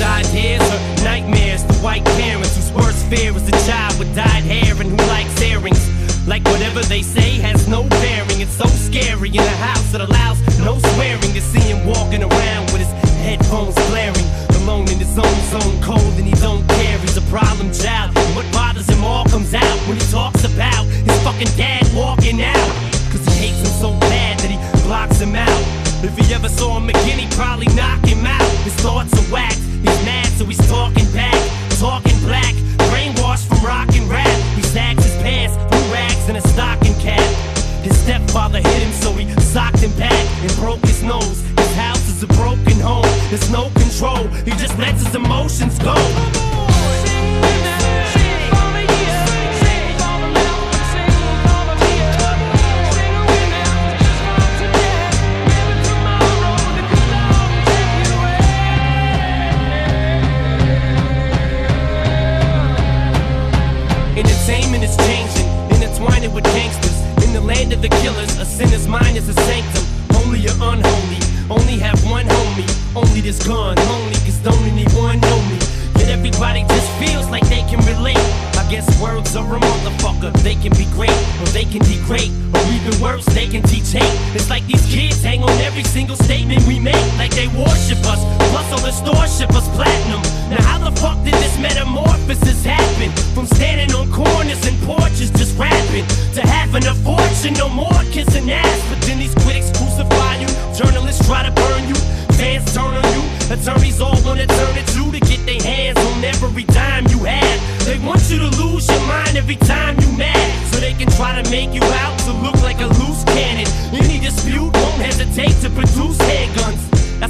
Ideas or nightmares to white parents whose worst fear is a child with dyed hair and who likes earrings. Like whatever they say has no bearing. It's broke his nose. His house is a broken home, there's no control. He just lets his emotions go. Entertainment is changing, intertwining with gangsters. In the land of the killers, a sinner's mind is a sanctum. Or unholy, only have one homie. Only this gun, lonely, cause don't anyone know me. Yet everybody just feels like they can relate. I guess words are a motherfucker. They can be great, or they can degrade, worse, they can teach hate. It's like these kids hang on every single statement we make, like they worship us. Plus, all the stores ship us platinum. Now, how the fuck did this metamorphosis happen? From standing on corners and porches just rapping to having a fortune, no more kissing ass. But then these critics crucify you, journalists try to burn you, fans turn on you, attorneys all wanna turn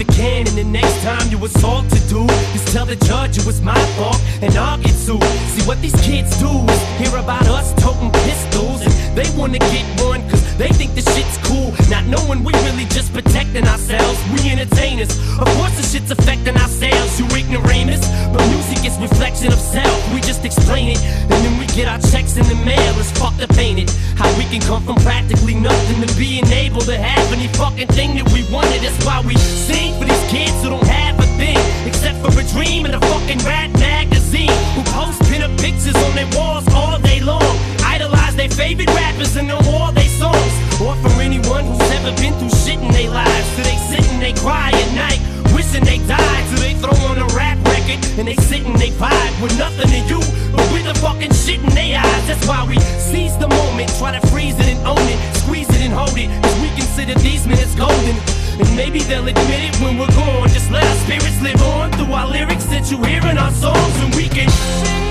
It can, and the next time you assault to do, just tell the judge it was my fault and I'll get sued. See what these kids do is hear about us toting pistols and they wanna get one they think the shit's cool. Not knowing we really just protecting ourselves. We entertainers. Of course, the shit's affecting our sales, you ignoramus. But music is reflection of self. We just explain it, and then we get our checks in the mail. It's fucked up, ain't it? How we can come from practically nothing to being able to have any fucking thing that we wanted. That's why we sing for these kids who don't have our songs and we can